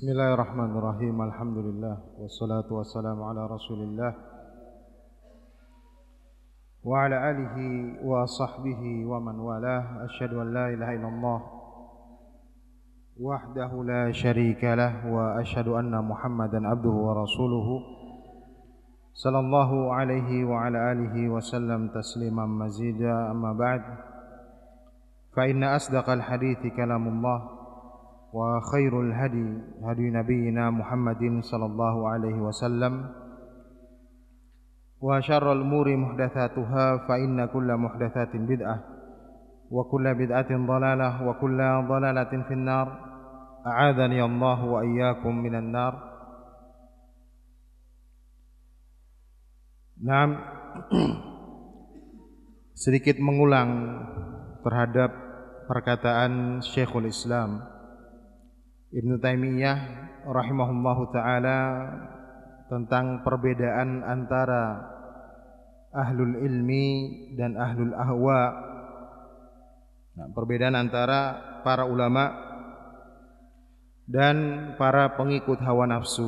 بسم الله الرحمن الرحيم الحمد لله والصلاة والسلام على رسول الله وعلى آله وصحبه ومن والاه أشهد أن لا إله إلا الله وحده لا شريك له وأشهد أن محمدا عبده ورسوله صلى الله عليه وعلى آله وسلم تسليما مزيدا أما بعد فإن أصدق الحديث كلام الله وخير الهدي هدي نبينا محمد صلى الله عليه وسلم وشر الأمور محدثاتها فإن كل محدثات بدعة وكل بدعة ضلالة وكل ضلالة في النار أعاذني الله وإياكم من النار نعم sedikit mengulang terhadap perkataan Syekhul Islam Ibnu Taimiyah rahimahullahu taala tentang perbedaan antara ahlul ilmi dan ahlul ahwa. Nah, perbedaan antara para ulama dan para pengikut hawa nafsu.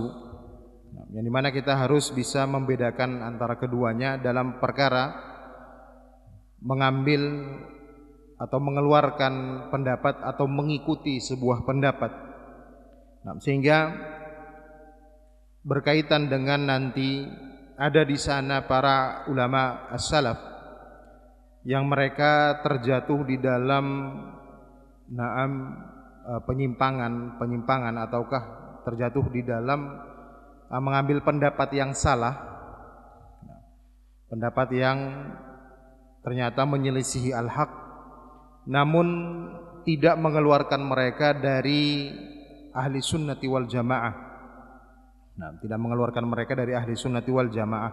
Nah, yang di mana kita harus bisa membedakan antara keduanya dalam perkara mengambil atau mengeluarkan pendapat atau mengikuti sebuah pendapat Nah, sehingga berkaitan dengan nanti ada di sana para ulama as-salaf yang mereka terjatuh di dalam naam eh, penyimpangan penyimpangan ataukah terjatuh di dalam eh, mengambil pendapat yang salah. Pendapat yang ternyata menyelisihi al-haq namun tidak mengeluarkan mereka dari ahli sunnati wal jamaah. Nah, tidak mengeluarkan mereka dari ahli sunnati wal jamaah.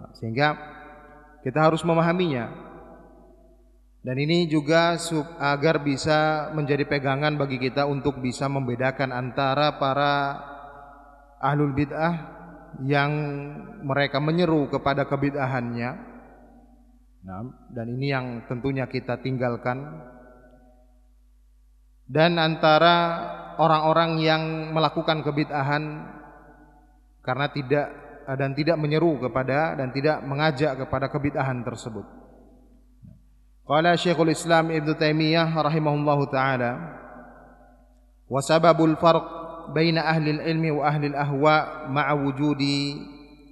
Nah, sehingga kita harus memahaminya. Dan ini juga agar bisa menjadi pegangan bagi kita untuk bisa membedakan antara para ahlul bid'ah yang mereka menyeru kepada kebid'ahannya. Nah, dan ini yang tentunya kita tinggalkan dan antara orang-orang yang melakukan kebid'ahan karena tidak dan tidak menyeru kepada dan tidak mengajak kepada kebid'ahan tersebut. Qala Syekhul Islam Ibnu Taimiyah rahimahullahu taala wa sababul farq baina ahli ilmi wa ahli ahwa ma'a wujudi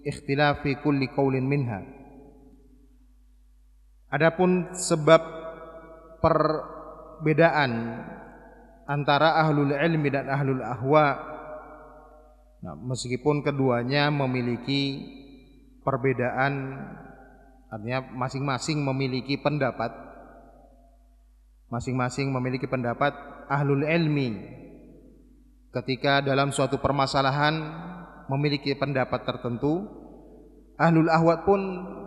ikhtilafi kulli qaulin minha. Adapun sebab perbedaan antara ahlul ilmi dan ahlul ahwa. Nah, meskipun keduanya memiliki perbedaan artinya masing-masing memiliki pendapat. Masing-masing memiliki pendapat ahlul ilmi. Ketika dalam suatu permasalahan memiliki pendapat tertentu ahlul ahwat pun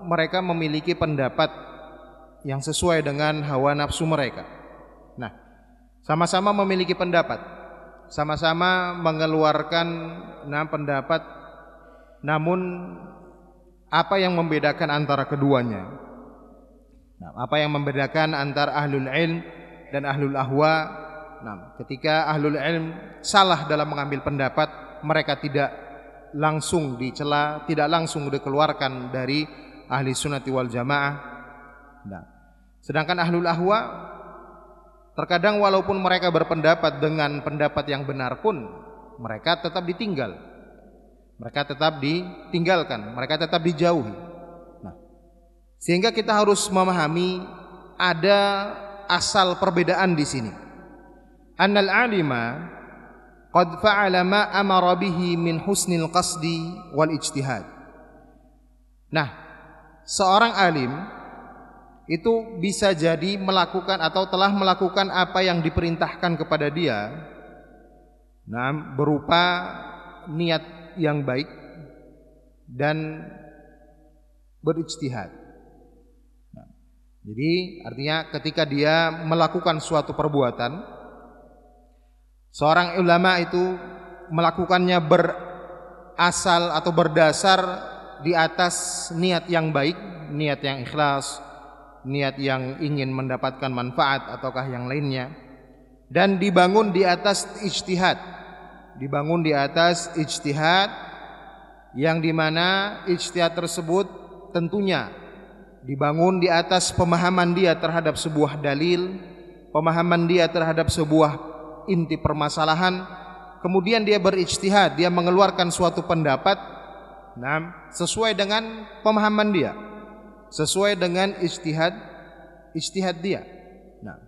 mereka memiliki pendapat yang sesuai dengan hawa nafsu mereka sama-sama memiliki pendapat, sama-sama mengeluarkan enam pendapat, namun apa yang membedakan antara keduanya? Nah, apa yang membedakan antara ahlul ilm dan ahlul ahwa? Nah, ketika ahlul ilm salah dalam mengambil pendapat, mereka tidak langsung dicela, tidak langsung dikeluarkan dari ahli sunnati wal jamaah. Nah, sedangkan ahlul ahwa Terkadang walaupun mereka berpendapat dengan pendapat yang benar pun mereka tetap ditinggal. Mereka tetap ditinggalkan, mereka tetap dijauhi. Nah, sehingga kita harus memahami ada asal perbedaan di sini. Annal alima qad fa'ala ma amara bihi min husnil qasdi wal ijtihad. Nah, seorang alim itu bisa jadi melakukan atau telah melakukan apa yang diperintahkan kepada dia. Nah berupa niat yang baik dan berijtihad. Nah, jadi artinya ketika dia melakukan suatu perbuatan seorang ulama itu melakukannya berasal atau berdasar di atas niat yang baik niat yang ikhlas niat yang ingin mendapatkan manfaat ataukah yang lainnya. Dan dibangun di atas ijtihad. Dibangun di atas ijtihad yang di mana ijtihad tersebut tentunya dibangun di atas pemahaman dia terhadap sebuah dalil, pemahaman dia terhadap sebuah inti permasalahan, kemudian dia berijtihad, dia mengeluarkan suatu pendapat nah, sesuai dengan pemahaman dia, sesuai dengan ijtihad ijtihad dia. Nah,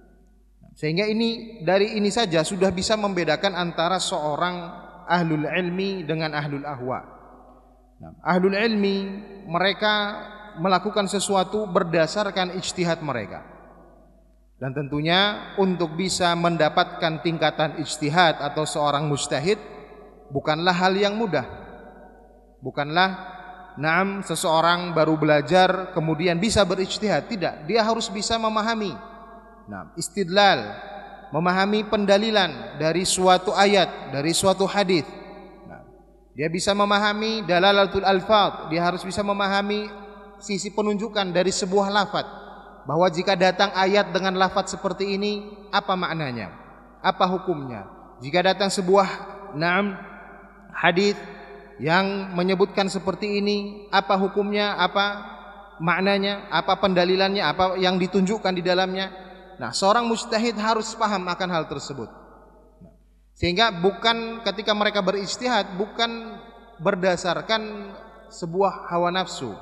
sehingga ini dari ini saja sudah bisa membedakan antara seorang ahlul ilmi dengan ahlul ahwa. Nah, ahlul ilmi mereka melakukan sesuatu berdasarkan ijtihad mereka. Dan tentunya untuk bisa mendapatkan tingkatan ijtihad atau seorang mustahid bukanlah hal yang mudah. Bukanlah Naam seseorang baru belajar kemudian bisa berijtihad, tidak. Dia harus bisa memahami. Nah, istidlal, memahami pendalilan dari suatu ayat, dari suatu hadis dia bisa memahami dalalatul alfaz, dia harus bisa memahami sisi penunjukan dari sebuah lafaz. Bahwa jika datang ayat dengan lafaz seperti ini, apa maknanya? Apa hukumnya? Jika datang sebuah naam hadis yang menyebutkan seperti ini, apa hukumnya? Apa maknanya? Apa pendalilannya? Apa yang ditunjukkan di dalamnya? Nah, seorang mustahid harus paham akan hal tersebut. Sehingga bukan ketika mereka beristihad bukan berdasarkan sebuah hawa nafsu,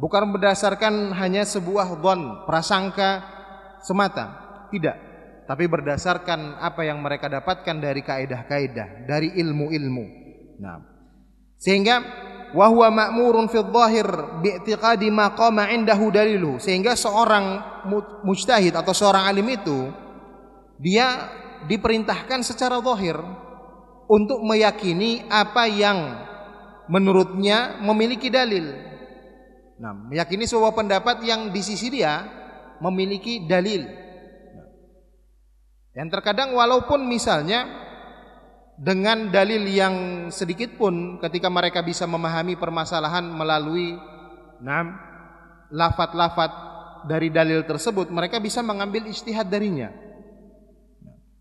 bukan berdasarkan hanya sebuah dhon, prasangka semata, tidak, tapi berdasarkan apa yang mereka dapatkan dari kaidah-kaidah, dari ilmu-ilmu. Nah, sehingga wahwa ma'murun fi dhahir bi'tiqadi ma qama indahu dalilu sehingga seorang mujtahid atau seorang alim itu dia diperintahkan secara zahir untuk meyakini apa yang menurutnya memiliki dalil. Nah, meyakini sebuah pendapat yang di sisi dia memiliki dalil. Yang terkadang walaupun misalnya dengan dalil yang sedikit pun ketika mereka bisa memahami permasalahan melalui enam lafat-lafat dari dalil tersebut mereka bisa mengambil istihad darinya.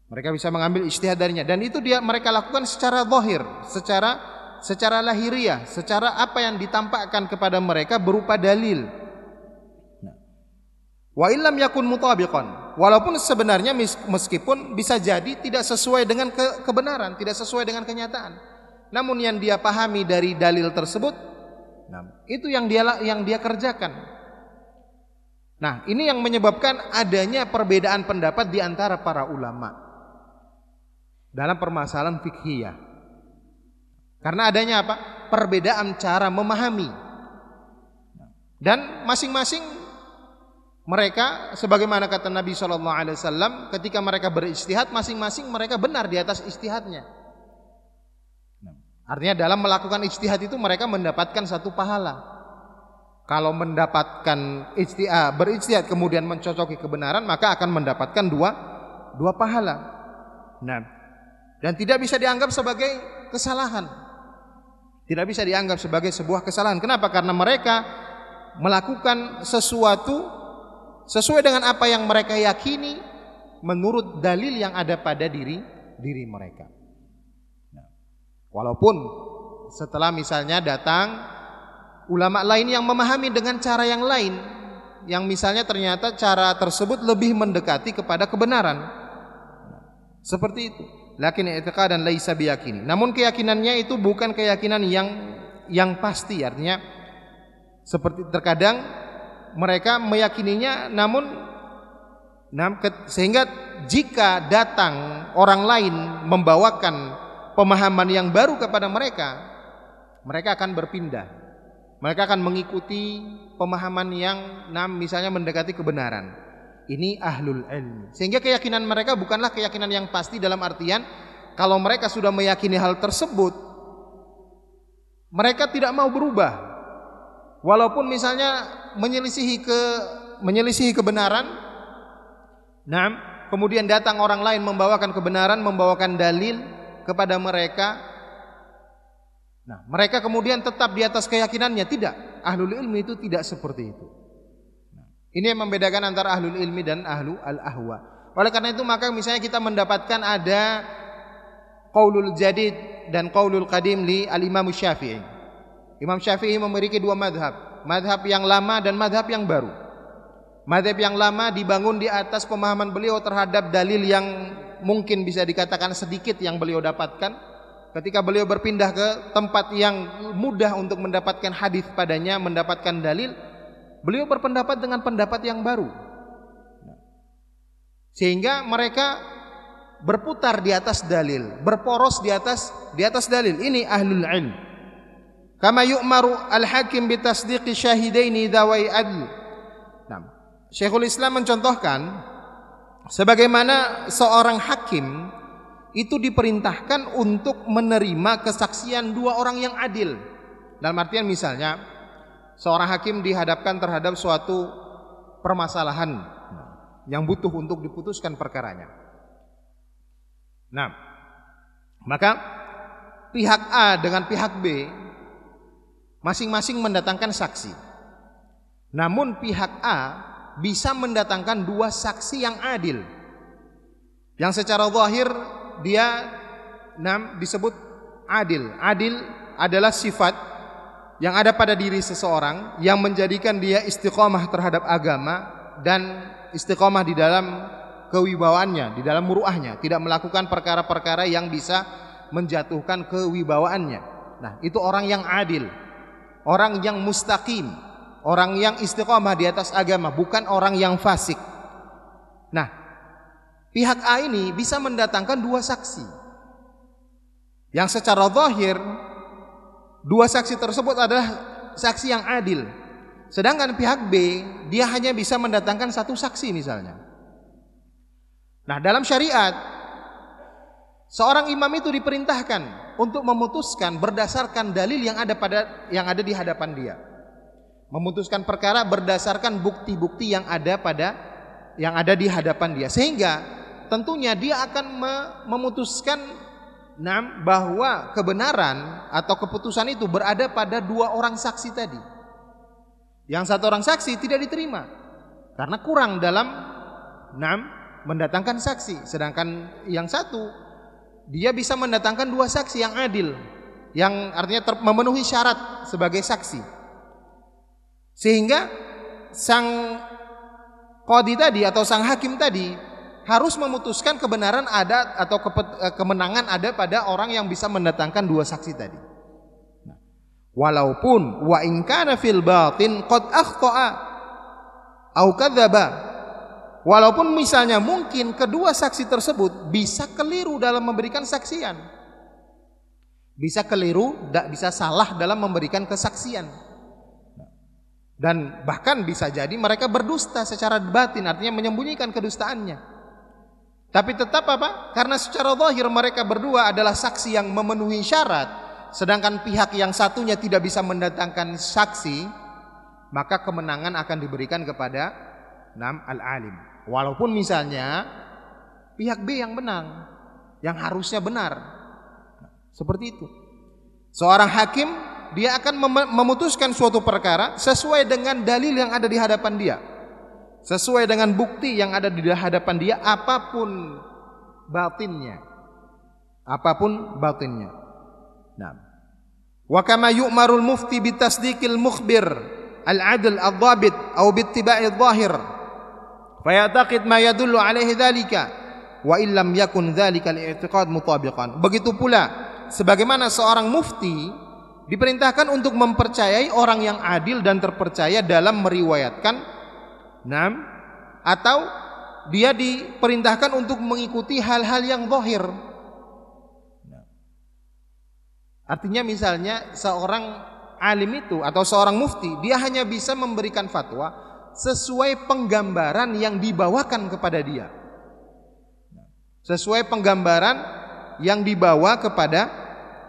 Mereka bisa mengambil ijtihad darinya dan itu dia mereka lakukan secara zahir, secara secara lahiriah, secara apa yang ditampakkan kepada mereka berupa dalil. Nah. Wa illam yakun mutabiqan. Walaupun sebenarnya meskipun bisa jadi tidak sesuai dengan ke kebenaran, tidak sesuai dengan kenyataan. Namun yang dia pahami dari dalil tersebut, nah, itu yang dia yang dia kerjakan. Nah, ini yang menyebabkan adanya perbedaan pendapat di antara para ulama dalam permasalahan fikhiyah. Karena adanya apa? Perbedaan cara memahami. Dan masing-masing mereka sebagaimana kata Nabi Shallallahu alaihi wasallam ketika mereka beristihad masing-masing mereka benar di atas istihadnya. Artinya dalam melakukan istihad itu mereka mendapatkan satu pahala. Kalau mendapatkan istihad, beristihad kemudian mencocoki kebenaran maka akan mendapatkan dua dua pahala. Nah, dan tidak bisa dianggap sebagai kesalahan. Tidak bisa dianggap sebagai sebuah kesalahan. Kenapa? Karena mereka melakukan sesuatu sesuai dengan apa yang mereka yakini menurut dalil yang ada pada diri diri mereka. Nah, walaupun setelah misalnya datang ulama lain yang memahami dengan cara yang lain yang misalnya ternyata cara tersebut lebih mendekati kepada kebenaran. Seperti itu lakin i'tiqadan laisa biyakini. Namun keyakinannya itu bukan keyakinan yang yang pasti artinya seperti terkadang mereka meyakininya namun sehingga jika datang orang lain membawakan pemahaman yang baru kepada mereka mereka akan berpindah mereka akan mengikuti pemahaman yang nam misalnya mendekati kebenaran ini ahlul ilmi. Sehingga keyakinan mereka bukanlah keyakinan yang pasti dalam artian kalau mereka sudah meyakini hal tersebut, mereka tidak mau berubah. Walaupun misalnya menyelisihi ke menyelisihi kebenaran, nah, kemudian datang orang lain membawakan kebenaran, membawakan dalil kepada mereka. Nah, mereka kemudian tetap di atas keyakinannya. Tidak, ahlul ilmi itu tidak seperti itu. Ini yang membedakan antara ahlul ilmi dan ahlu al-ahwa. Oleh karena itu maka misalnya kita mendapatkan ada qaulul jadid dan qaulul qadim li al-Imam Syafi'i. Imam Syafi'i memiliki dua madhab, madhab yang lama dan madhab yang baru. Madhab yang lama dibangun di atas pemahaman beliau terhadap dalil yang mungkin bisa dikatakan sedikit yang beliau dapatkan. Ketika beliau berpindah ke tempat yang mudah untuk mendapatkan hadis padanya, mendapatkan dalil, beliau berpendapat dengan pendapat yang baru. Sehingga mereka berputar di atas dalil, berporos di atas di atas dalil. Ini ahlul ilm. Kama yu'maru al-hakim bi tasdiqi syahidaini dawai adl. Nah, Syekhul Islam mencontohkan sebagaimana seorang hakim itu diperintahkan untuk menerima kesaksian dua orang yang adil. Dalam artian misalnya seorang hakim dihadapkan terhadap suatu permasalahan yang butuh untuk diputuskan perkaranya. Nah, maka pihak A dengan pihak B masing-masing mendatangkan saksi. Namun pihak A bisa mendatangkan dua saksi yang adil. Yang secara zahir dia nam disebut adil. Adil adalah sifat yang ada pada diri seseorang yang menjadikan dia istiqomah terhadap agama dan istiqomah di dalam kewibawaannya, di dalam muruahnya, tidak melakukan perkara-perkara yang bisa menjatuhkan kewibawaannya. Nah, itu orang yang adil, orang yang mustaqim, orang yang istiqomah di atas agama, bukan orang yang fasik. Nah, pihak A ini bisa mendatangkan dua saksi. Yang secara zahir dua saksi tersebut adalah saksi yang adil. Sedangkan pihak B dia hanya bisa mendatangkan satu saksi misalnya. Nah, dalam syariat seorang imam itu diperintahkan untuk memutuskan berdasarkan dalil yang ada pada yang ada di hadapan dia. Memutuskan perkara berdasarkan bukti-bukti yang ada pada yang ada di hadapan dia. Sehingga tentunya dia akan memutuskan nah, bahwa kebenaran atau keputusan itu berada pada dua orang saksi tadi. Yang satu orang saksi tidak diterima karena kurang dalam enam mendatangkan saksi, sedangkan yang satu dia bisa mendatangkan dua saksi yang adil, yang artinya memenuhi syarat sebagai saksi. Sehingga sang kodi tadi atau sang hakim tadi harus memutuskan kebenaran ada atau eh, kemenangan ada pada orang yang bisa mendatangkan dua saksi tadi. Nah, walaupun wa in kana fil batin qad akhta'a au kadzaba Walaupun misalnya mungkin kedua saksi tersebut bisa keliru dalam memberikan saksian. Bisa keliru, tidak bisa salah dalam memberikan kesaksian. Dan bahkan bisa jadi mereka berdusta secara batin, artinya menyembunyikan kedustaannya. Tapi tetap apa? Karena secara zahir mereka berdua adalah saksi yang memenuhi syarat, sedangkan pihak yang satunya tidak bisa mendatangkan saksi, maka kemenangan akan diberikan kepada nam al-alim. Walaupun misalnya pihak B yang menang, yang harusnya benar. Seperti itu. Seorang hakim dia akan memutuskan suatu perkara sesuai dengan dalil yang ada di hadapan dia. Sesuai dengan bukti yang ada di hadapan dia apa pun batinnya. Apa pun batinnya. Nah. Wa kama yu'marul mufti bitasdiqil mukhbir al-adl ad-dhabit atau bittiba'i dhahir fayataqid ma yadullu alaihi dzalika wa illam yakun dzalika li'tiqad mutabiqan. Begitu pula sebagaimana seorang mufti diperintahkan untuk mempercayai orang yang adil dan terpercaya dalam meriwayatkan nam atau dia diperintahkan untuk mengikuti hal-hal yang zahir. Artinya misalnya seorang alim itu atau seorang mufti dia hanya bisa memberikan fatwa sesuai penggambaran yang dibawakan kepada dia. Sesuai penggambaran yang dibawa kepada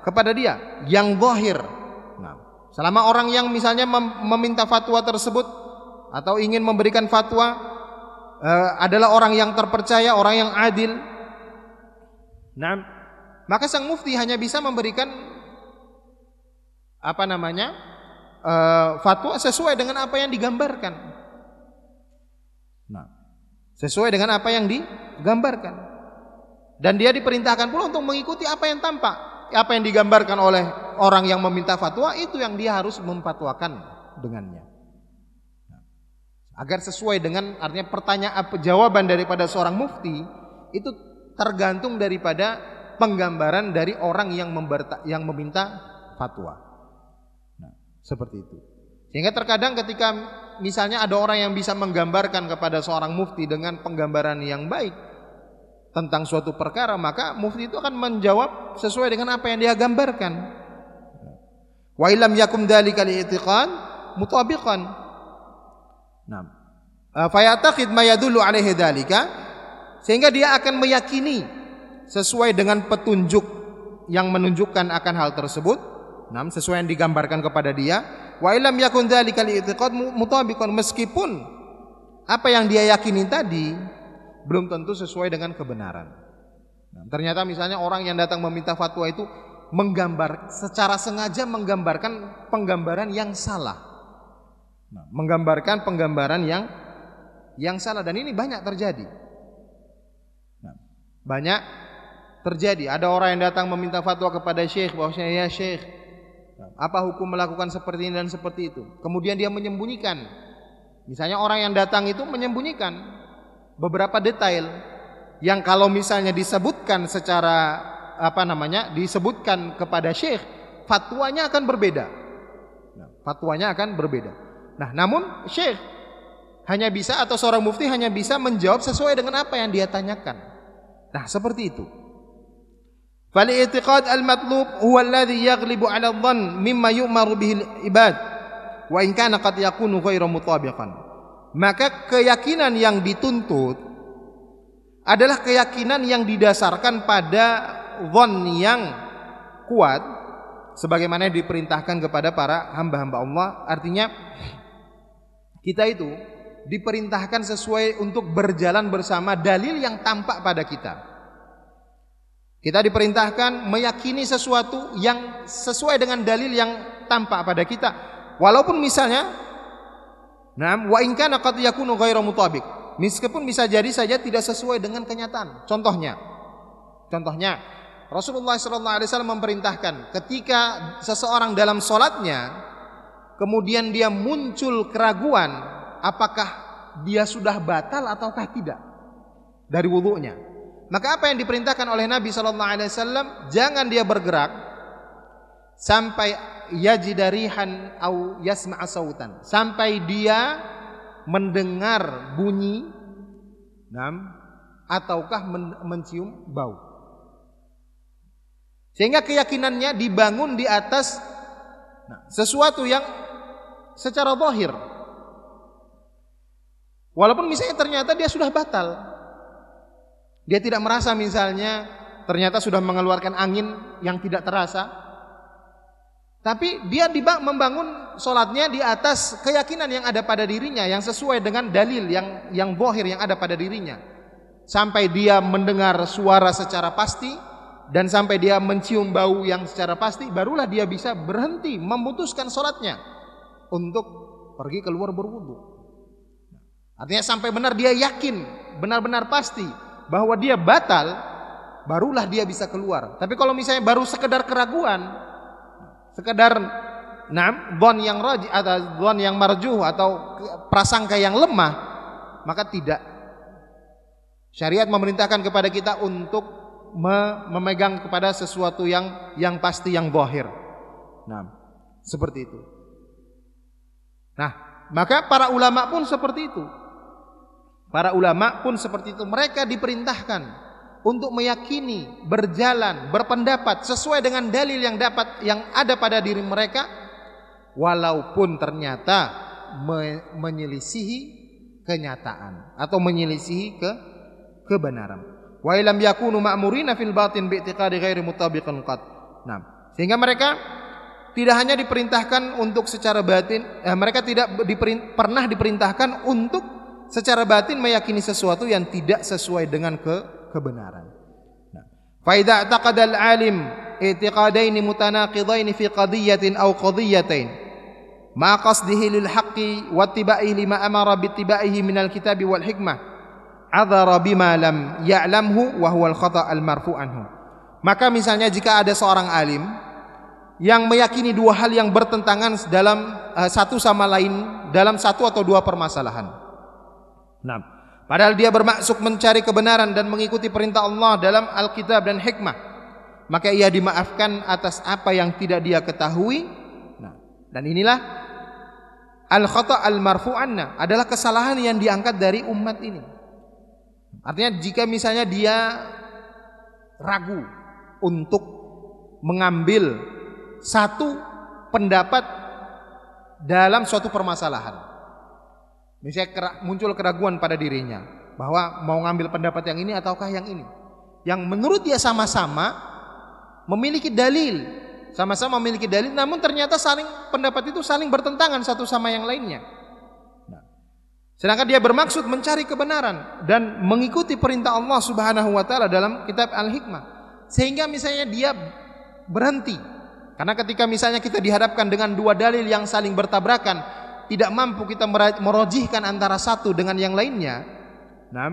kepada dia yang zahir. Nah, selama orang yang misalnya meminta fatwa tersebut atau ingin memberikan fatwa uh, adalah orang yang terpercaya, orang yang adil. Nah, maka sang mufti hanya bisa memberikan apa namanya? Uh, fatwa sesuai dengan apa yang digambarkan. Sesuai dengan apa yang digambarkan. Dan dia diperintahkan pula untuk mengikuti apa yang tampak, apa yang digambarkan oleh orang yang meminta fatwa itu yang dia harus memfatwakan dengannya. Agar sesuai dengan artinya pertanyaan jawaban daripada seorang mufti itu tergantung daripada penggambaran dari orang yang yang meminta fatwa. Nah, seperti itu. Sehingga terkadang ketika misalnya ada orang yang bisa menggambarkan kepada seorang mufti dengan penggambaran yang baik tentang suatu perkara, maka mufti itu akan menjawab sesuai dengan apa yang dia gambarkan. Wa ilam yakum dzalika li'tiqan mutabiqan. Nah, fayataqid ma alaihi dzalika sehingga dia akan meyakini sesuai dengan petunjuk yang menunjukkan akan hal tersebut sesuai yang digambarkan kepada dia wa ilam yakun dzalika li'tiqad mutabiqan meskipun apa yang dia yakini tadi belum tentu sesuai dengan kebenaran. Nah, ternyata misalnya orang yang datang meminta fatwa itu menggambar secara sengaja menggambarkan penggambaran yang salah. Nah, menggambarkan penggambaran yang yang salah. Dan ini banyak terjadi. Banyak terjadi. Ada orang yang datang meminta fatwa kepada syekh bahwasanya ya syekh, apa hukum melakukan seperti ini dan seperti itu. Kemudian dia menyembunyikan. Misalnya orang yang datang itu menyembunyikan beberapa detail yang kalau misalnya disebutkan secara apa namanya disebutkan kepada syekh fatwanya akan berbeda nah, fatwanya akan berbeda nah namun syekh hanya bisa atau seorang mufti hanya bisa menjawab sesuai dengan apa yang dia tanyakan Nah, seperti itu. Al-matlub huwa alladhi yaghlibu 'ala adh-dhann mimma yu'maru bihi al-ibad wa in kana qad yakunu ghairu mutabiqan. Maka keyakinan yang dituntut adalah keyakinan yang didasarkan pada dhon yang kuat sebagaimana diperintahkan kepada para hamba-hamba Allah. Artinya kita itu diperintahkan sesuai untuk berjalan bersama dalil yang tampak pada kita. Kita diperintahkan meyakini sesuatu yang sesuai dengan dalil yang tampak pada kita. Walaupun misalnya Naam wa in kana qad yakunu ghairu mutabiq. Meskipun bisa jadi saja tidak sesuai dengan kenyataan. Contohnya. Contohnya Rasulullah sallallahu alaihi wasallam memerintahkan ketika seseorang dalam solatnya kemudian dia muncul keraguan apakah dia sudah batal ataukah tidak dari wudhunya. Maka apa yang diperintahkan oleh Nabi Shallallahu Alaihi Wasallam, jangan dia bergerak sampai yajidarihan au yasma sautan, sampai dia mendengar bunyi, nam, ataukah men mencium bau. Sehingga keyakinannya dibangun di atas nah, sesuatu yang secara zahir Walaupun misalnya ternyata dia sudah batal. Dia tidak merasa misalnya ternyata sudah mengeluarkan angin yang tidak terasa. Tapi dia membangun sholatnya di atas keyakinan yang ada pada dirinya yang sesuai dengan dalil yang yang bohir yang ada pada dirinya. Sampai dia mendengar suara secara pasti dan sampai dia mencium bau yang secara pasti, barulah dia bisa berhenti memutuskan sholatnya untuk pergi keluar berwudu. Artinya sampai benar dia yakin, benar-benar pasti bahwa dia batal, barulah dia bisa keluar. Tapi kalau misalnya baru sekedar keraguan, sekedar nah, bon yang raji atau bon yang marjuh atau prasangka yang lemah, maka tidak. Syariat memerintahkan kepada kita untuk memegang kepada sesuatu yang yang pasti yang bohir. Nah, seperti itu. Nah, maka para ulama pun seperti itu. Para ulama pun seperti itu. Mereka diperintahkan untuk meyakini, berjalan, berpendapat sesuai dengan dalil yang dapat yang ada pada diri mereka walaupun ternyata me menyelisihi kenyataan atau menyelisihi ke kebenaran. Wa ilam yakunu ma'murina fil batin bi'tiqadi ghairi mutabiqan qad. Nah, sehingga mereka tidak hanya diperintahkan untuk secara batin, eh, mereka tidak diperin, pernah diperintahkan untuk secara batin meyakini sesuatu yang tidak sesuai dengan ke kebenaran. Nah, fa idza taqada al-alim i'tiqadain mutanaqidain fi qadiyatin aw qadiyatain ma qasdihi lil haqqi wa tiba'ihi lima amara bi tiba'ihi min al-kitabi wal hikmah adhara bima lam ya'lamhu wa huwa al-khata' al-marfu anhu. Maka misalnya jika ada seorang alim yang meyakini dua hal yang bertentangan dalam uh, satu sama lain dalam satu atau dua permasalahan. Nah, padahal dia bermaksud mencari kebenaran dan mengikuti perintah Allah dalam Alkitab dan hikmah, maka ia dimaafkan atas apa yang tidak dia ketahui. Nah, dan inilah al-khata al-marfu'anna adalah kesalahan yang diangkat dari umat ini. Artinya jika misalnya dia ragu untuk mengambil satu pendapat dalam suatu permasalahan. Misalnya muncul keraguan pada dirinya bahwa mau ngambil pendapat yang ini ataukah yang ini. Yang menurut dia sama-sama memiliki dalil, sama-sama memiliki dalil namun ternyata saling pendapat itu saling bertentangan satu sama yang lainnya. Nah, sedangkan dia bermaksud mencari kebenaran dan mengikuti perintah Allah Subhanahu wa taala dalam kitab Al-Hikmah. Sehingga misalnya dia berhenti karena ketika misalnya kita dihadapkan dengan dua dalil yang saling bertabrakan, tidak mampu kita merojihkan antara satu dengan yang lainnya, nah,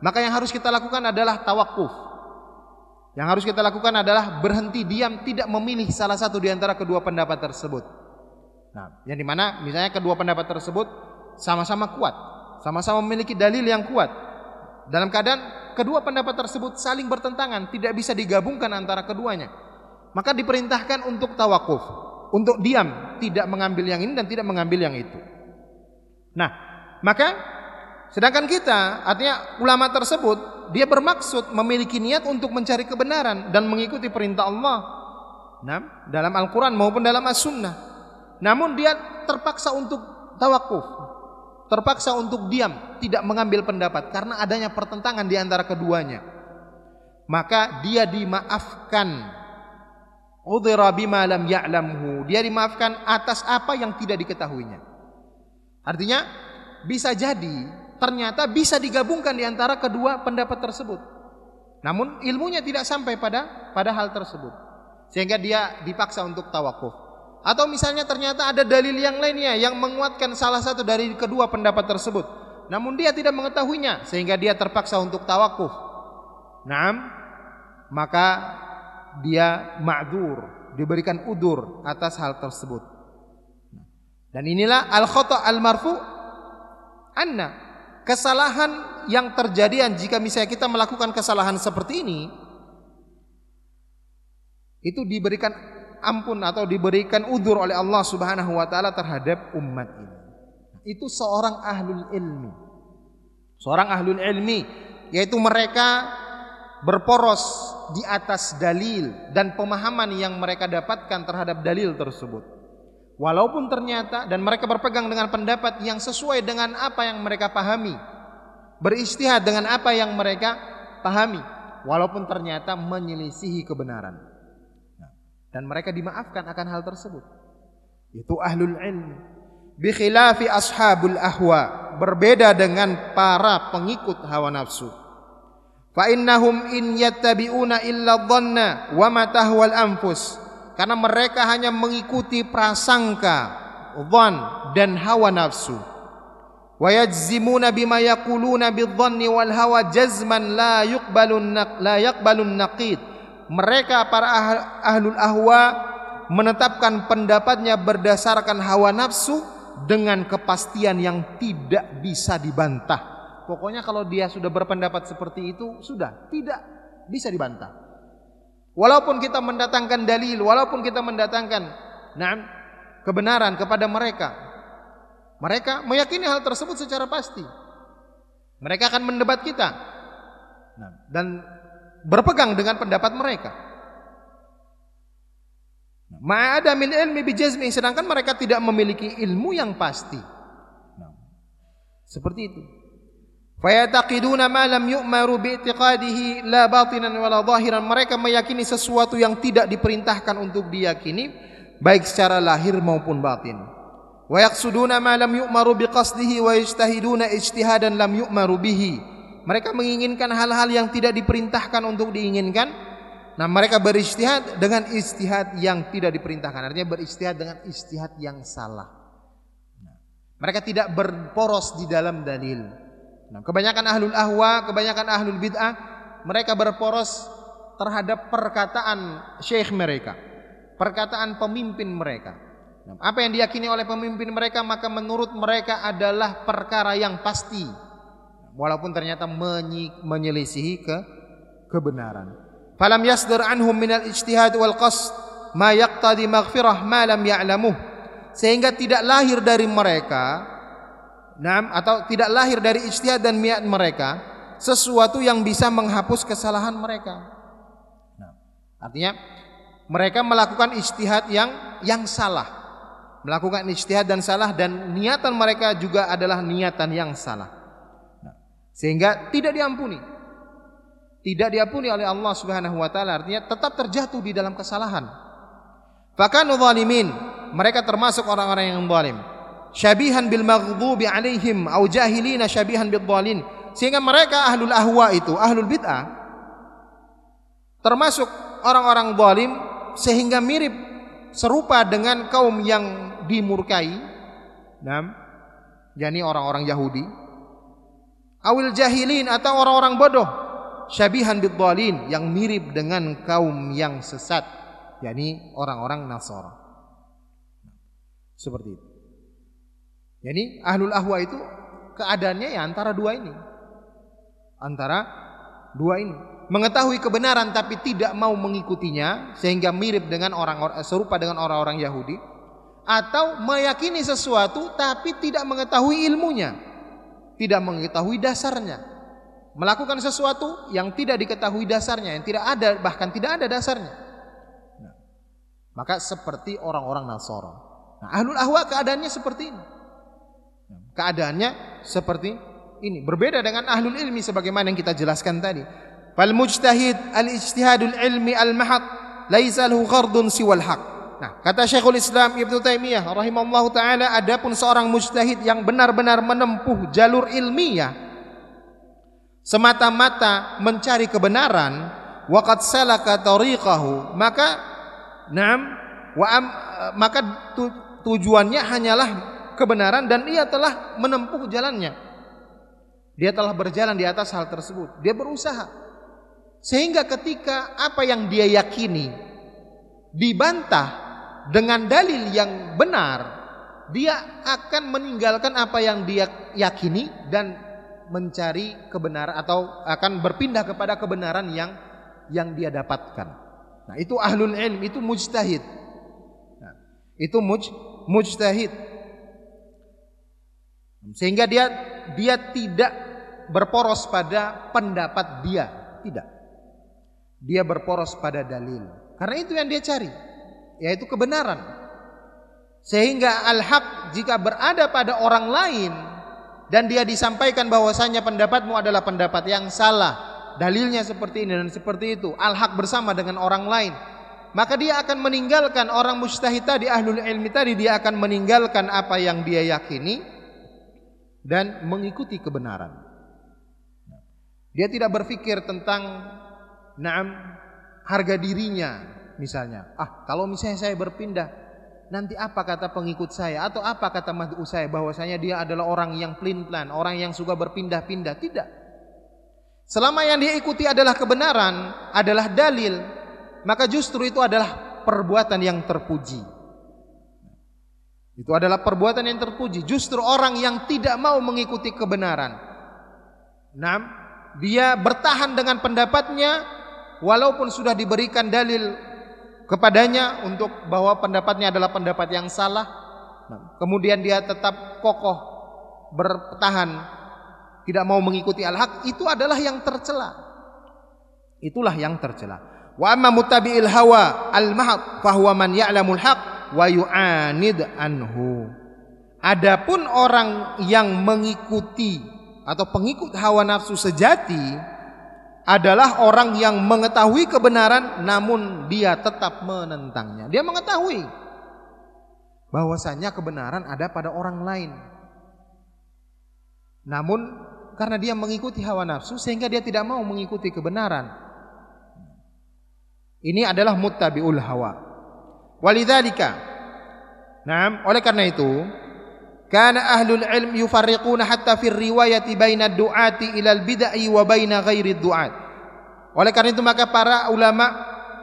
maka yang harus kita lakukan adalah tawakuf. Yang harus kita lakukan adalah berhenti diam, tidak memilih salah satu di antara kedua pendapat tersebut. Nah, yang di mana misalnya kedua pendapat tersebut sama-sama kuat, sama-sama memiliki dalil yang kuat. Dalam keadaan kedua pendapat tersebut saling bertentangan, tidak bisa digabungkan antara keduanya maka diperintahkan untuk tawakuf, untuk diam, tidak mengambil yang ini dan tidak mengambil yang itu. Nah, maka sedangkan kita, artinya ulama tersebut, dia bermaksud memiliki niat untuk mencari kebenaran dan mengikuti perintah Allah. Nah, dalam Al-Quran maupun dalam As-Sunnah. Namun dia terpaksa untuk tawakuf, terpaksa untuk diam, tidak mengambil pendapat karena adanya pertentangan di antara keduanya. Maka dia dimaafkan Udhira bima lam ya'lamhu. Dia dimaafkan atas apa yang tidak diketahuinya. Artinya bisa jadi ternyata bisa digabungkan di antara kedua pendapat tersebut. Namun ilmunya tidak sampai pada pada hal tersebut. Sehingga dia dipaksa untuk tawakuf. Atau misalnya ternyata ada dalil yang lainnya yang menguatkan salah satu dari kedua pendapat tersebut. Namun dia tidak mengetahuinya sehingga dia terpaksa untuk tawakuf. Naam, maka dia ma'dur, diberikan udur atas hal tersebut. Dan inilah al-khata' al-marfu anna kesalahan yang terjadi jika misalnya kita melakukan kesalahan seperti ini itu diberikan ampun atau diberikan udur oleh Allah Subhanahu wa taala terhadap umat ini. Itu seorang ahlul ilmi. Seorang ahlul ilmi yaitu mereka berporos di atas dalil dan pemahaman yang mereka dapatkan terhadap dalil tersebut. Walaupun ternyata dan mereka berpegang dengan pendapat yang sesuai dengan apa yang mereka pahami. Beristihad dengan apa yang mereka pahami. Walaupun ternyata menyelisihi kebenaran. Nah, dan mereka dimaafkan akan hal tersebut. Itu ahlul ilmi. Bikhilafi ashabul ahwa. Berbeda dengan para pengikut hawa nafsu. Fa innahum in yattabi'una illa dhanna wa ma tahwal anfus. Karena mereka hanya mengikuti prasangka, dhan dan hawa nafsu. Wa yajzimuna bima yaquluna bidhanni wal hawa jazman la yuqbalun la yaqbalun naqid. Mereka para ahlul ahwa menetapkan pendapatnya berdasarkan hawa nafsu dengan kepastian yang tidak bisa dibantah. Pokoknya kalau dia sudah berpendapat seperti itu, sudah tidak bisa dibantah. Walaupun kita mendatangkan dalil, walaupun kita mendatangkan nah, kebenaran kepada mereka, mereka meyakini hal tersebut secara pasti. Mereka akan mendebat kita dan berpegang dengan pendapat mereka. Ma'ada min ilmi bijazmi sedangkan mereka tidak memiliki ilmu yang pasti. Seperti itu. Fayataqiduna ma lam yu'maru bi'tiqadihi la batinan wala zahiran. Mereka meyakini sesuatu yang tidak diperintahkan untuk diyakini baik secara lahir maupun batin. Wa yaqsuduna ma lam yu'maru biqasdihi wa yajtahiduna ijtihadan lam yu'maru bihi. Mereka menginginkan hal-hal yang tidak diperintahkan untuk diinginkan. Nah, mereka beristihad dengan istihad yang tidak diperintahkan. Artinya beristihad dengan istihad yang salah. Mereka tidak berporos di dalam dalil Nah, kebanyakan ahlul ahwa, kebanyakan ahlul bid'ah, mereka berporos terhadap perkataan syekh mereka, perkataan pemimpin mereka. Nah, apa yang diyakini oleh pemimpin mereka maka menurut mereka adalah perkara yang pasti. Walaupun ternyata menyelisihi ke kebenaran. Falam yasdir anhum minal ijtihad wal qasd ma yaqtadi maghfirah ma lam ya'lamuh. Sehingga tidak lahir dari mereka Nah, atau tidak lahir dari ijtihad dan niat mereka sesuatu yang bisa menghapus kesalahan mereka. Nah, artinya mereka melakukan ijtihad yang yang salah. Melakukan ijtihad dan salah dan niatan mereka juga adalah niatan yang salah. Sehingga tidak diampuni. Tidak diampuni oleh Allah Subhanahu wa taala artinya tetap terjatuh di dalam kesalahan. Bahkan zalimin, mereka termasuk orang-orang yang zalim syabihan bil maghdubi alaihim au jahilina syabihan bil dhalin. Sehingga mereka ahlul ahwa itu ahlul bid'ah termasuk orang-orang zalim sehingga mirip serupa dengan kaum yang dimurkai. Nam yakni orang-orang Yahudi. Awil jahilin atau orang-orang bodoh syabihan bil dhalin yang mirip dengan kaum yang sesat. Yakni orang-orang Nasara. Seperti itu jadi ahlul ahwa itu keadaannya ya antara dua ini. Antara dua ini. Mengetahui kebenaran tapi tidak mau mengikutinya sehingga mirip dengan orang serupa dengan orang-orang Yahudi atau meyakini sesuatu tapi tidak mengetahui ilmunya, tidak mengetahui dasarnya. Melakukan sesuatu yang tidak diketahui dasarnya, yang tidak ada bahkan tidak ada dasarnya. Nah, maka seperti orang-orang Nasara. Nah, ahlul ahwa keadaannya seperti ini. Keadaannya seperti ini. Berbeda dengan ahlul ilmi sebagaimana yang kita jelaskan tadi. Fal mujtahid al-ijtihadul ilmi al-mahad laisa lahu ghardun siwal haq. Nah, kata Syekhul Islam Ibnu Taimiyah rahimallahu taala adapun seorang mujtahid yang benar-benar menempuh jalur ilmiah semata-mata mencari kebenaran waqad salaka tariqahu maka nam wa am, maka tu, tujuannya hanyalah kebenaran dan ia telah menempuh jalannya. Dia telah berjalan di atas hal tersebut. Dia berusaha. Sehingga ketika apa yang dia yakini dibantah dengan dalil yang benar, dia akan meninggalkan apa yang dia yakini dan mencari kebenaran atau akan berpindah kepada kebenaran yang yang dia dapatkan. Nah, itu ahlul ilm, itu mujtahid. Nah, itu muj, mujtahid. Sehingga dia dia tidak berporos pada pendapat dia, tidak. Dia berporos pada dalil. Karena itu yang dia cari, yaitu kebenaran. Sehingga al-haq jika berada pada orang lain dan dia disampaikan bahwasanya pendapatmu adalah pendapat yang salah, dalilnya seperti ini dan seperti itu, al-haq bersama dengan orang lain, maka dia akan meninggalkan orang mustahid tadi, ahlul ilmi tadi, dia akan meninggalkan apa yang dia yakini dan mengikuti kebenaran. Dia tidak berpikir tentang naam harga dirinya misalnya. Ah, kalau misalnya saya berpindah nanti apa kata pengikut saya atau apa kata madhu saya bahwasanya dia adalah orang yang pelin-pelan, orang yang suka berpindah-pindah. Tidak. Selama yang dia ikuti adalah kebenaran, adalah dalil, maka justru itu adalah perbuatan yang terpuji. Itu adalah perbuatan yang terpuji. Justru orang yang tidak mau mengikuti kebenaran. Nah, dia bertahan dengan pendapatnya walaupun sudah diberikan dalil kepadanya untuk bahwa pendapatnya adalah pendapat yang salah. Kemudian dia tetap kokoh bertahan tidak mau mengikuti al-haq itu adalah yang tercela. Itulah yang tercela. Wa amma mutabi'il hawa al-mahad fahuwa man ya'lamul haq wa yu'anid anhu. Adapun orang yang mengikuti atau pengikut hawa nafsu sejati adalah orang yang mengetahui kebenaran namun dia tetap menentangnya. Dia mengetahui bahwasanya kebenaran ada pada orang lain. Namun karena dia mengikuti hawa nafsu sehingga dia tidak mau mengikuti kebenaran. Ini adalah muttabiul hawa. Walidzalika. Nah, oleh karena itu, Kana ahlul ilm yufarriquna hatta fi riwayati baina du'ati ila al-bid'ah wa baina ghairi du'at. Oleh karena itu maka para ulama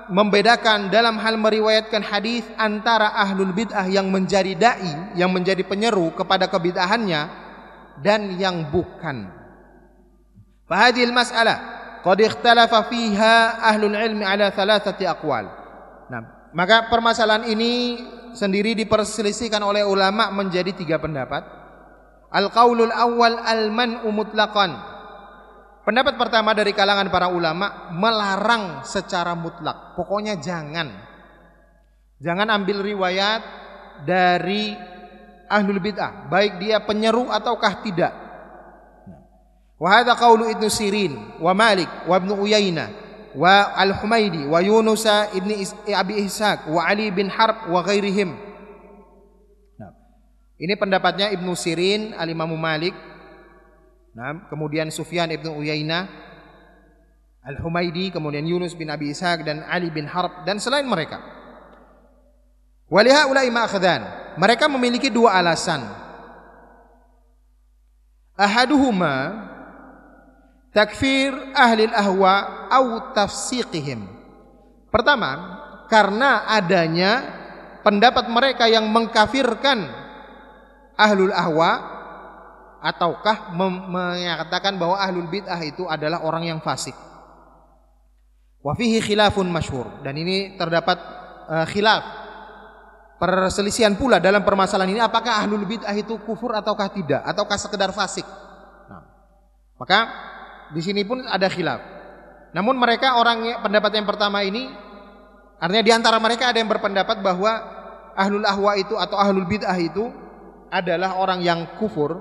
membedakan dalam hal meriwayatkan hadis antara ahlul bid'ah yang menjadi dai, yang menjadi penyeru kepada kebid'ahannya dan yang bukan. Fahadhil mas'alah qad ikhtalafa fiha ahlul ilmi ala thalathati aqwal. Nah, maka permasalahan ini sendiri diperselisihkan oleh ulama menjadi tiga pendapat. Al-qaulul awal al-man'u mutlaqan Pendapat pertama dari kalangan para ulama melarang secara mutlak. Pokoknya jangan. Jangan ambil riwayat dari ahlul bid'ah, baik dia penyeru ataukah tidak. Wa hadza qaulu Ibnu Sirin wa Malik wa Ibnu Uyainah wa Al-Humaidi wa Yunus ibni Abi Ishaq wa Ali bin Harb wa ghairihim. Nah, ini pendapatnya Ibnu Sirin, Al-Imam Malik, Nah, kemudian Sufyan ibnu Uyainah, Al-Humaidi, kemudian Yunus bin Abi Ishaq dan Ali bin Harb dan selain mereka. Waliha ulai ma'khadhan. Mereka memiliki dua alasan. Ahaduhuma takfir ahli ahwa au tafsiqihim. Pertama, karena adanya pendapat mereka yang mengkafirkan ahlul ahwa ataukah menyatakan bahwa ahlul bid'ah itu adalah orang yang fasik. Wa fihi khilafun masyhur dan ini terdapat uh, khilaf perselisihan pula dalam permasalahan ini apakah ahlul bid'ah itu kufur ataukah tidak ataukah sekedar fasik. Nah, maka di sini pun ada khilaf. Namun mereka orang pendapat yang pertama ini artinya di antara mereka ada yang berpendapat bahwa ahlul ahwa itu atau ahlul bid'ah itu adalah orang yang kufur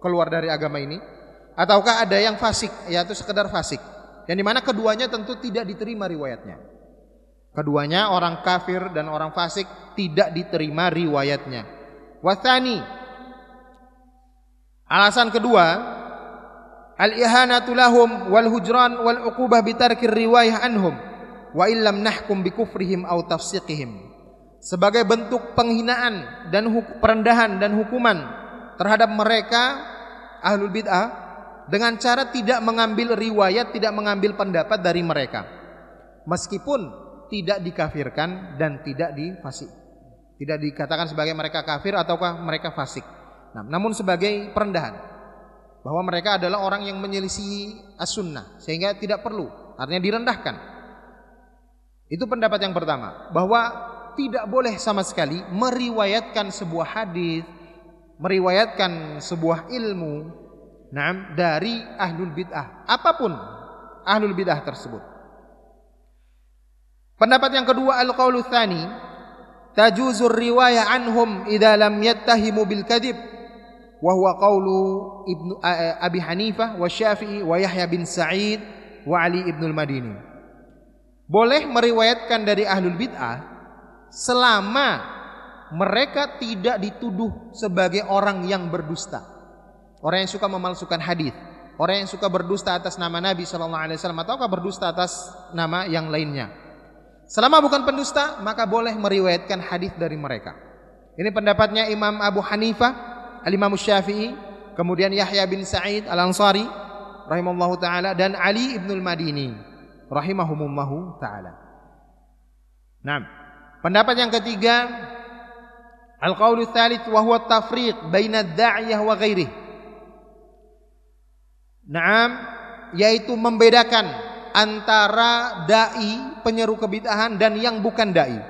keluar dari agama ini ataukah ada yang fasik yaitu sekedar fasik. Yang di mana keduanya tentu tidak diterima riwayatnya. Keduanya orang kafir dan orang fasik tidak diterima riwayatnya. Wasani alasan kedua al ihanatu lahum wal hujran wal uqubah bitarkir riwayah anhum wa illam nahkum bi kufrihim aw tafsiqihim sebagai bentuk penghinaan dan perendahan dan hukuman terhadap mereka ahlul bid'ah dengan cara tidak mengambil riwayat, tidak mengambil pendapat dari mereka. Meskipun tidak dikafirkan dan tidak difasik. Tidak dikatakan sebagai mereka kafir ataukah mereka fasik. Nah, namun sebagai perendahan bahwa mereka adalah orang yang menyelisihi as-sunnah sehingga tidak perlu, artinya direndahkan. Itu pendapat yang pertama, bahwa tidak boleh sama sekali meriwayatkan sebuah hadis meriwayatkan sebuah ilmu nah, dari ahlul bid'ah apa pun ahlul bid'ah tersebut pendapat yang kedua al-qaulu tsani tajuzur riwayah anhum idza lam yattahimu bil kadhib wa huwa ibnu Abi Hanifah wa Syafi'i wa Yahya bin Sa'id wa Ali ibnul Madini boleh meriwayatkan dari ahlul bid'ah selama mereka tidak dituduh sebagai orang yang berdusta. Orang yang suka memalsukan hadis, orang yang suka berdusta atas nama Nabi Shallallahu Alaihi Wasallam ataukah berdusta atas nama yang lainnya. Selama bukan pendusta, maka boleh meriwayatkan hadis dari mereka. Ini pendapatnya Imam Abu Hanifah, Al Imam Syafi'i, kemudian Yahya bin Sa'id Al Ansari, rahimallahu taala, dan Ali ibnul Madini, rahimahumullahu taala. Nah, pendapat yang ketiga Al-qaulu tsalits wa huwa tafriq baina ad-da'iyah wa ghairihi. Naam, yaitu membedakan antara dai penyeru kebid'ahan dan yang bukan dai.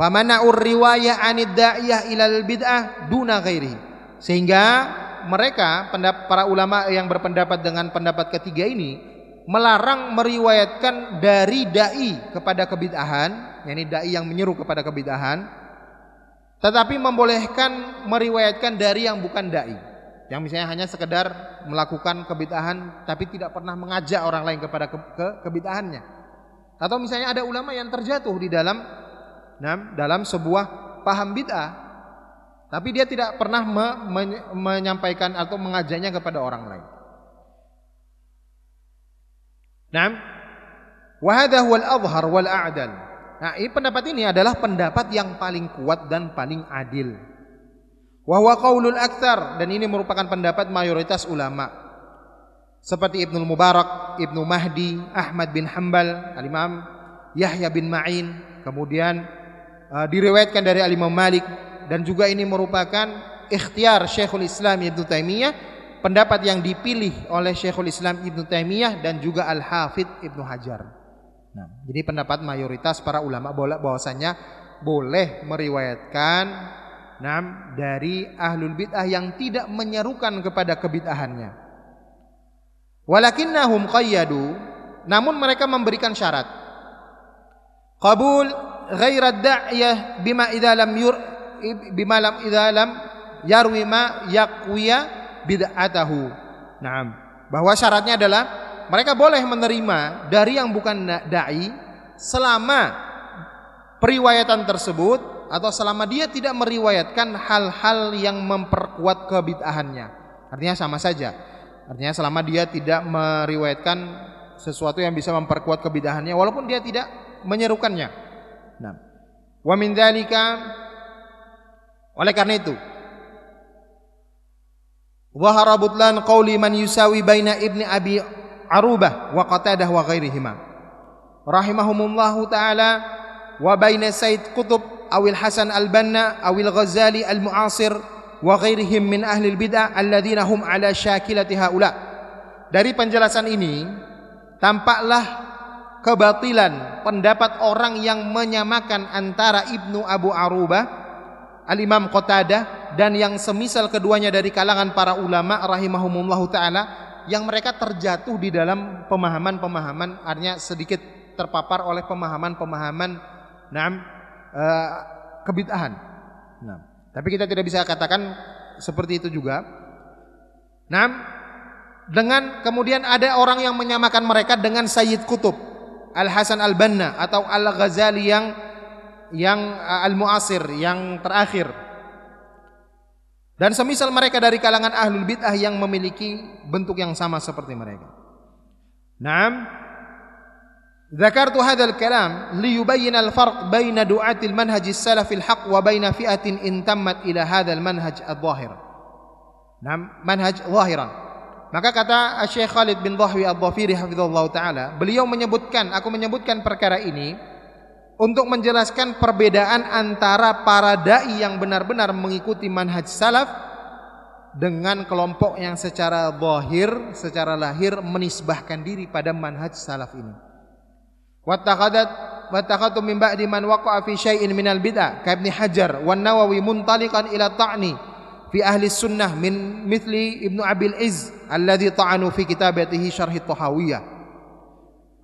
Famana'ur riwayah 'anid da'iyah ilal bid'ah duna ghairihi. Sehingga mereka para ulama yang berpendapat dengan pendapat ketiga ini melarang meriwayatkan dari dai kepada kebid'ahan, yakni dai yang menyeru kepada kebid'ahan tetapi membolehkan meriwayatkan dari yang bukan dai. Yang misalnya hanya sekedar melakukan kebid'ahan tapi tidak pernah mengajak orang lain kepada ke, ke kebid'ahannya. Atau misalnya ada ulama yang terjatuh di dalam dalam sebuah paham bid'ah tapi dia tidak pernah me, me, menyampaikan atau mengajaknya kepada orang lain. Nah, wa hadha huwal adhhar wal a'dal. Nah, ini pendapat ini adalah pendapat yang paling kuat dan paling adil. Wa huwa qaulul aktsar dan ini merupakan pendapat mayoritas ulama. Seperti Ibnu Mubarak, Ibnu Mahdi, Ahmad bin Hambal, Al-Imam Yahya bin Ma'in, kemudian uh, diriwayatkan dari Al-Imam Malik dan juga ini merupakan ikhtiar Syekhul Islam Ibnu Taimiyah, pendapat yang dipilih oleh Syekhul Islam Ibnu Taimiyah dan juga Al-Hafidh Ibnu Hajar. Nah, jadi pendapat mayoritas para ulama bahwasanya boleh meriwayatkan nam dari ahlul bid'ah yang tidak menyerukan kepada kebid'ahannya. Walakinnahum qayyadu namun mereka memberikan syarat. Qabul ghaira da'iyah bima idza lam bima lam idza lam yarwi ma yaqwiya bid'atahu. Naam. Bahwa syaratnya adalah mereka boleh menerima dari yang bukan dai selama periwayatan tersebut atau selama dia tidak meriwayatkan hal-hal yang memperkuat kebid'ahannya. Artinya sama saja Artinya selama dia tidak meriwayatkan sesuatu yang bisa memperkuat kebidahannya walaupun dia tidak menyerukannya. Nah, wa min dzalika oleh karena itu Zahara butlan qawli man yusawi baina ibni Abi Arubah wa Qatadah wa ghairihima. Rahimahumullahu taala wa baina Said Qutb awil Hasan al-Banna awil Ghazali al-Mu'asir wa ghairihim min ahli bid'ah alladzina hum ala syakilati haula. Dari penjelasan ini tampaklah kebatilan pendapat orang yang menyamakan antara Ibnu Abu Arubah, Al-Imam Qatadah dan yang semisal keduanya dari kalangan para ulama rahimahumullahu taala yang mereka terjatuh di dalam pemahaman-pemahaman artinya sedikit terpapar oleh pemahaman-pemahaman nah, uh, kebid'ahan. Nah, tapi kita tidak bisa katakan seperti itu juga. Nah, dengan kemudian ada orang yang menyamakan mereka dengan Sayyid Kutub, Al Hasan Al Banna atau Al Ghazali yang yang eh, al-muasir, yang terakhir. Dan semisal mereka dari kalangan ahlul bid'ah yang memiliki bentuk yang sama seperti mereka. Naam. Zakartu hadzal kalam liyubayyin al-farq baina du'atil manhaj as-salafil haq wa baina fi'atin in tammat ila hadzal manhaj adh-dhahir. Naam, manhaj dhahiran. Maka kata Syekh Khalid bin Dhahwi Ad-Dhafiri hafizallahu taala, beliau menyebutkan, aku menyebutkan perkara ini untuk menjelaskan perbedaan antara para dai yang benar-benar mengikuti manhaj salaf dengan kelompok yang secara zahir secara lahir menisbahkan diri pada manhaj salaf ini. Wattaqadat wattaqatu min ba'di man waqa'a fi syai'in minal bid'ah ka Ibnu Hajar wan Nawawi muntaliqan ila ta'ni fi ahli sunnah min mithli Ibnu Abil Iz alladhi ta'anu fi kitabatihi syarh at-Tahawiyah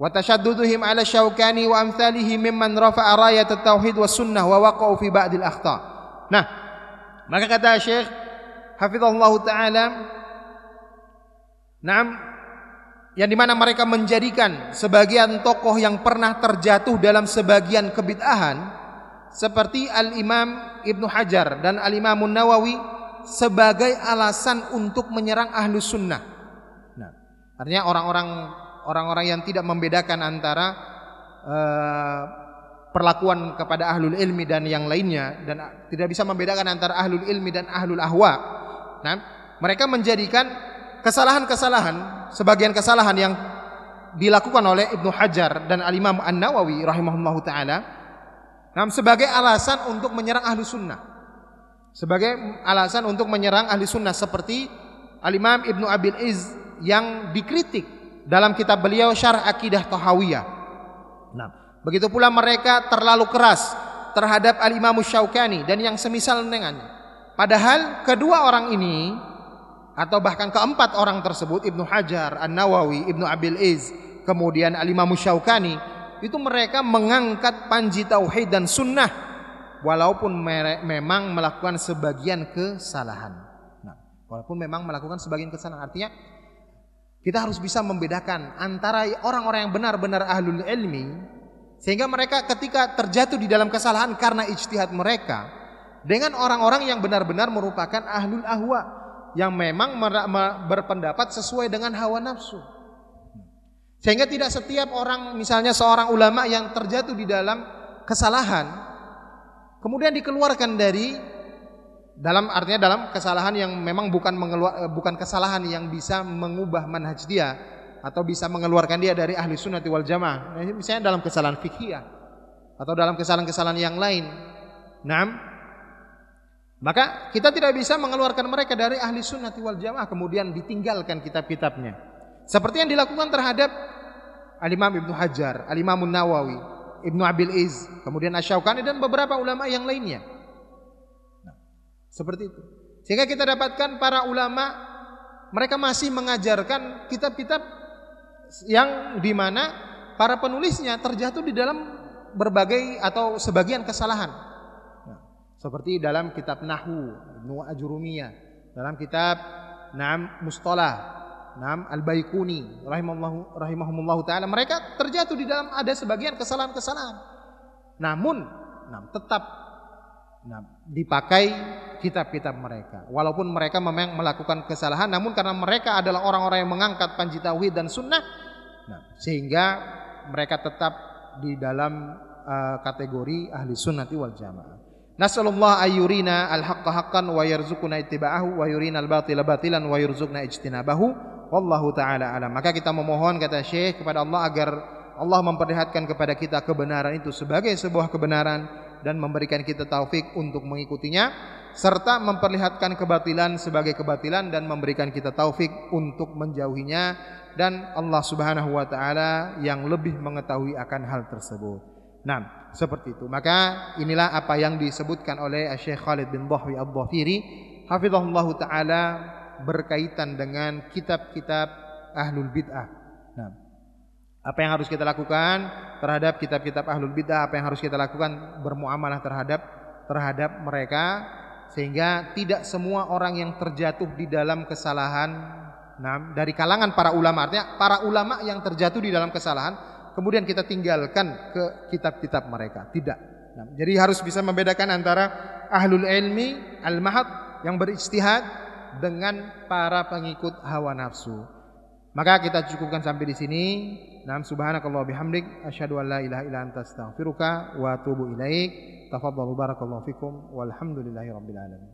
wa tashadduduhum ala Syaukani wa amthalihi mimman rafa'a rayat at-tauhid was sunnah wa waqa'u fi ba'dil akhta. Nah, maka kata Syekh hafizallahu taala Naam yang di mana mereka menjadikan sebagian tokoh yang pernah terjatuh dalam sebagian kebid'ahan seperti Al-Imam Ibnu Hajar dan Al-Imam Nawawi sebagai alasan untuk menyerang ahlu sunnah. Nah, artinya orang-orang orang-orang yang tidak membedakan antara uh, perlakuan kepada ahlul ilmi dan yang lainnya dan tidak bisa membedakan antara ahlul ilmi dan ahlul ahwa. Nah, mereka menjadikan kesalahan-kesalahan, sebagian kesalahan yang dilakukan oleh Ibnu Hajar dan Al-Imam An-Nawawi rahimahullahu taala nah, sebagai alasan untuk menyerang ahli sunnah. Sebagai alasan untuk menyerang ahli sunnah seperti Al-Imam Ibnu Abil Iz yang dikritik dalam kitab beliau Syarh Akidah Tahawiyah. Nah, begitu pula mereka terlalu keras terhadap Al-Imam Syaukani dan yang semisal dengannya. Padahal kedua orang ini atau bahkan keempat orang tersebut Ibnu Hajar, An-Nawawi, Ibnu Abil Iz, kemudian Al-Imam Syaukani itu mereka mengangkat panji tauhid dan sunnah walaupun memang melakukan sebagian kesalahan. Nah, walaupun memang melakukan sebagian kesalahan artinya kita harus bisa membedakan antara orang-orang yang benar-benar ahlul ilmi sehingga mereka ketika terjatuh di dalam kesalahan karena ijtihad mereka dengan orang-orang yang benar-benar merupakan ahlul ahwa yang memang berpendapat sesuai dengan hawa nafsu. Sehingga tidak setiap orang misalnya seorang ulama yang terjatuh di dalam kesalahan kemudian dikeluarkan dari dalam artinya dalam kesalahan yang memang bukan mengeluar, eh, bukan kesalahan yang bisa mengubah manhaj dia atau bisa mengeluarkan dia dari ahli sunnah wal jamaah. Nah, misalnya dalam kesalahan fikih atau dalam kesalahan-kesalahan yang lain. Nah, maka kita tidak bisa mengeluarkan mereka dari ahli sunnah wal jamaah kemudian ditinggalkan kitab-kitabnya. Seperti yang dilakukan terhadap Al-Imam Ibnu Hajar, Al-Imam Nawawi, Ibnu Abil Iz, kemudian Asyaukani dan beberapa ulama yang lainnya. Seperti itu. Sehingga kita dapatkan para ulama mereka masih mengajarkan kitab-kitab yang di mana para penulisnya terjatuh di dalam berbagai atau sebagian kesalahan. Nah, seperti dalam kitab Nahu, Ibnu dalam kitab Naam Mustalah, Naam Al-Baikuni rahimahumullahu taala mereka terjatuh di dalam ada sebagian kesalahan-kesalahan. Namun, nah, tetap Nah, dipakai kitab-kitab mereka. Walaupun mereka memang melakukan kesalahan, namun karena mereka adalah orang-orang yang mengangkat panji tauhid dan sunnah, nah, sehingga mereka tetap di dalam uh, kategori ahli sunnati wal jamaah. Nasallallahu ayyurina al-haqqa haqqan wa yarzuquna ittiba'ahu wa yurina al-batila batilan wa yarzuqna ijtinabahu. Wallahu taala alam. Maka kita memohon kata Syekh kepada Allah agar Allah memperlihatkan kepada kita kebenaran itu sebagai sebuah kebenaran dan memberikan kita taufik untuk mengikutinya serta memperlihatkan kebatilan sebagai kebatilan dan memberikan kita taufik untuk menjauhinya dan Allah Subhanahu wa taala yang lebih mengetahui akan hal tersebut. Nah, seperti itu. Maka inilah apa yang disebutkan oleh Syekh Khalid bin Dhahwi Ad-Dhafiri hafizahullah taala berkaitan dengan kitab-kitab Ahlul Bid'ah. Nah, apa yang harus kita lakukan terhadap kitab-kitab ahlul bidah? Apa yang harus kita lakukan bermuamalah terhadap terhadap mereka sehingga tidak semua orang yang terjatuh di dalam kesalahan nah, dari kalangan para ulama artinya para ulama yang terjatuh di dalam kesalahan kemudian kita tinggalkan ke kitab-kitab mereka. Tidak. Nah, jadi harus bisa membedakan antara ahlul ilmi al-mahad yang beristihad dengan para pengikut hawa nafsu. Maka kita cukupkan sampai di sini. Naam subhanakallah bihamdik asyhadu an la ilaha illa anta astaghfiruka wa atubu ilaik. Tafadhalu barakallahu fikum walhamdulillahi rabbil alamin.